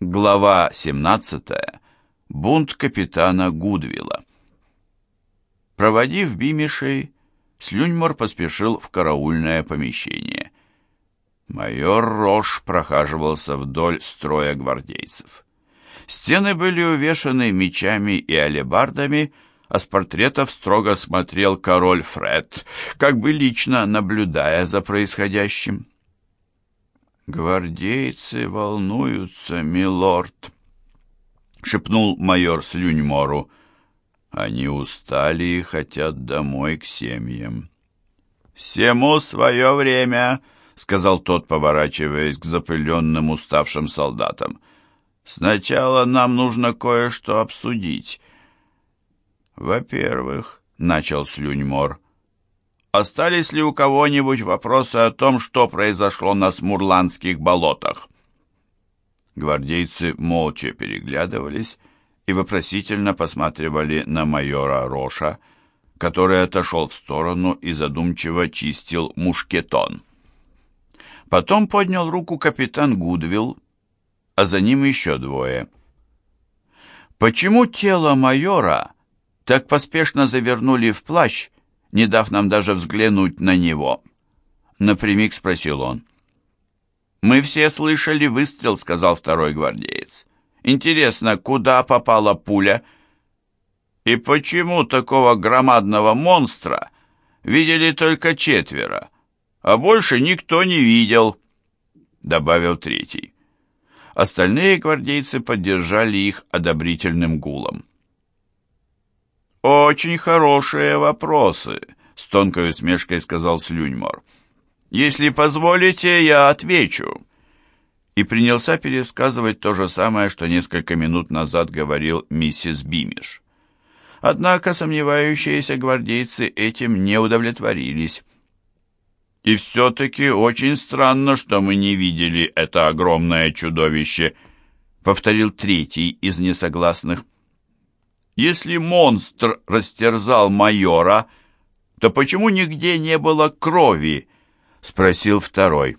Глава 17. Бунт капитана Гудвилла. Проводив Бимишей, Слюньмор поспешил в караульное помещение. Майор Рош прохаживался вдоль строя гвардейцев. Стены были увешаны мечами и алебардами, а с портретов строго смотрел король Фред, как бы лично наблюдая за происходящим. «Гвардейцы волнуются, милорд», — шепнул майор Слюньмору. «Они устали и хотят домой к семьям». «Всему свое время», — сказал тот, поворачиваясь к запыленным уставшим солдатам. «Сначала нам нужно кое-что обсудить». «Во-первых», — начал Слюньмор, — Остались ли у кого-нибудь вопросы о том, что произошло на Смурландских болотах? Гвардейцы молча переглядывались и вопросительно посматривали на майора Роша, который отошел в сторону и задумчиво чистил мушкетон. Потом поднял руку капитан Гудвилл, а за ним еще двое. Почему тело майора так поспешно завернули в плащ, не дав нам даже взглянуть на него. Напрямик спросил он. «Мы все слышали выстрел», — сказал второй гвардеец. «Интересно, куда попала пуля?» «И почему такого громадного монстра видели только четверо, а больше никто не видел?» — добавил третий. Остальные гвардейцы поддержали их одобрительным гулом. «Очень хорошие вопросы», — с тонкой усмешкой сказал Слюньмор. «Если позволите, я отвечу». И принялся пересказывать то же самое, что несколько минут назад говорил миссис Бимиш. Однако сомневающиеся гвардейцы этим не удовлетворились. «И все-таки очень странно, что мы не видели это огромное чудовище», — повторил третий из несогласных. Если монстр растерзал майора, то почему нигде не было крови? Спросил второй.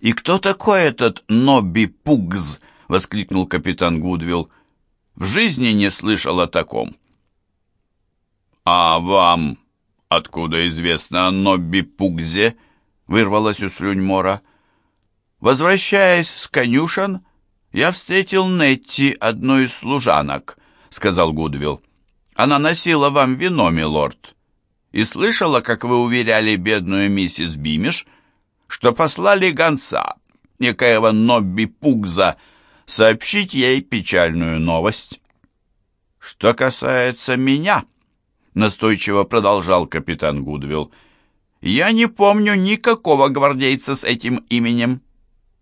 «И кто такой этот Нобби Пугз?» — воскликнул капитан Гудвилл. «В жизни не слышал о таком». «А вам откуда известно о Нобби Пугзе?» — вырвалось у Слюньмора. «Возвращаясь с конюшен, я встретил Нетти, одну из служанок», — сказал Гудвилл. «Она носила вам вино, милорд, и слышала, как вы уверяли бедную миссис Бимиш, что послали гонца, некоего Нобби Пугза, сообщить ей печальную новость». «Что касается меня», — настойчиво продолжал капитан Гудвилл, «я не помню никакого гвардейца с этим именем.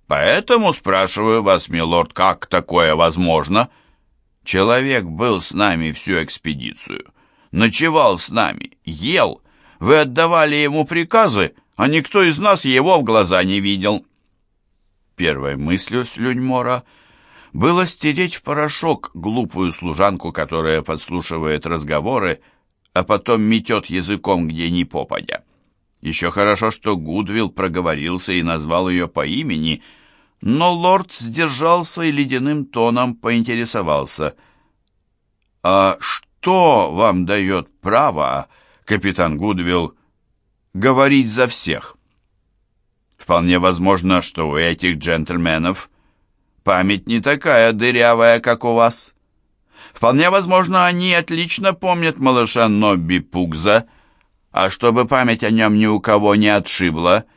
Поэтому спрашиваю вас, милорд, как такое возможно?» Человек был с нами всю экспедицию, ночевал с нами, ел. Вы отдавали ему приказы, а никто из нас его в глаза не видел. Первой мыслью Слюньмора было стереть в порошок глупую служанку, которая подслушивает разговоры, а потом метет языком где ни попадя. Еще хорошо, что Гудвилл проговорился и назвал ее по имени — но лорд сдержался и ледяным тоном поинтересовался. «А что вам дает право, капитан Гудвилл, говорить за всех?» «Вполне возможно, что у этих джентльменов память не такая дырявая, как у вас. Вполне возможно, они отлично помнят малыша Нобби Пугза, а чтобы память о нем ни у кого не отшибла —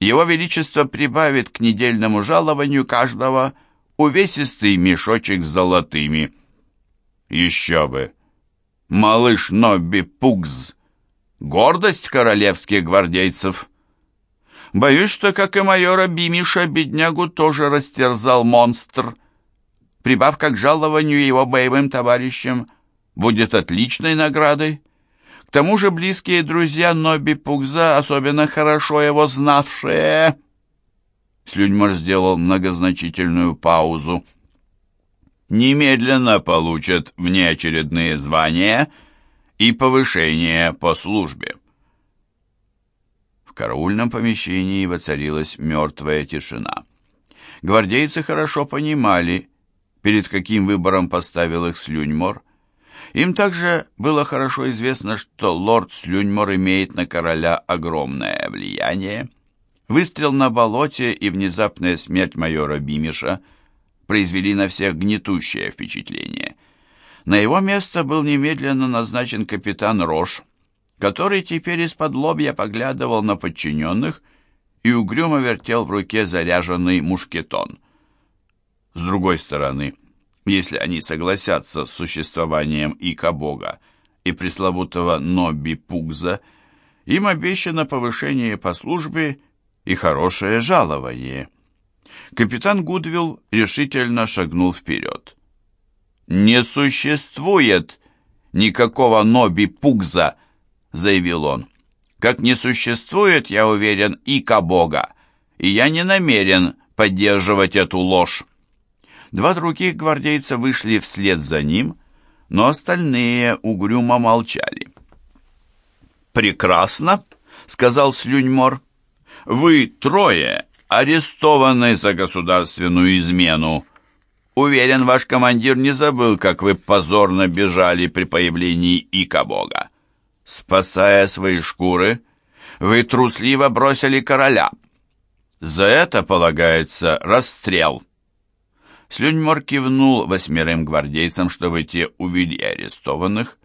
его Величество прибавит к недельному жалованию каждого увесистый мешочек с золотыми. Еще бы! Малыш Нобби Пугз! Гордость королевских гвардейцев! Боюсь, что, как и майора Бимиша, беднягу тоже растерзал монстр. Прибавка к жалованию его боевым товарищам будет отличной наградой. К тому же близкие друзья Ноби Пугза, особенно хорошо его знавшие... Слюньмар сделал многозначительную паузу. «Немедленно получат внеочередные звания и повышение по службе». В караульном помещении воцарилась мертвая тишина. Гвардейцы хорошо понимали, перед каким выбором поставил их Слюньмор. Им также было хорошо известно, что лорд Слюньмор имеет на короля огромное влияние. Выстрел на болоте и внезапная смерть майора Бимиша произвели на всех гнетущее впечатление. На его место был немедленно назначен капитан Рош, который теперь из-под лобья поглядывал на подчиненных и угрюмо вертел в руке заряженный мушкетон. С другой стороны, если они согласятся с существованием Ика-бога и пресловутого Нобби Пугза, им обещано повышение по службе и хорошее жалование. Капитан Гудвилл решительно шагнул вперед. «Не существует никакого Нобби Пугза!» — заявил он. «Как не существует, я уверен, Ика-бога, и я не намерен поддерживать эту ложь». Два других гвардейца вышли вслед за ним, но остальные угрюмо молчали. «Прекрасно», — сказал Слюньмор. «Вы трое арестованы за государственную измену. Уверен, ваш командир не забыл, как вы позорно бежали при появлении Ика-бога. Спасая свои шкуры, вы трусливо бросили короля. За это полагается расстрел». Слюньмор кивнул восьмерым гвардейцам, чтобы те увели арестованных.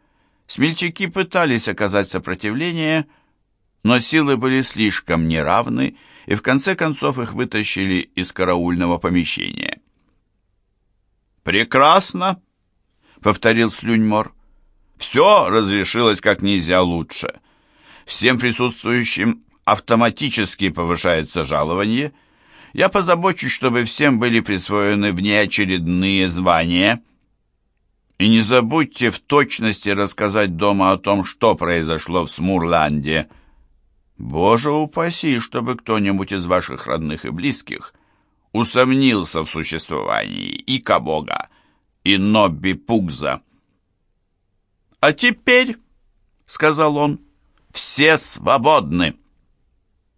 Смельчаки пытались оказать сопротивление, но силы были слишком неравны, и в конце концов их вытащили из караульного помещения. «Прекрасно!» — повторил Слюньмор. «Все разрешилось как нельзя лучше. Всем присутствующим автоматически повышается жалование, я позабочусь, чтобы всем были присвоены внеочередные звания. И не забудьте в точности рассказать дома о том, что произошло в Смурланде. Боже упаси, чтобы кто-нибудь из ваших родных и близких усомнился в существовании и Кабога, и Нобби Пугза. «А теперь, — сказал он, — все свободны».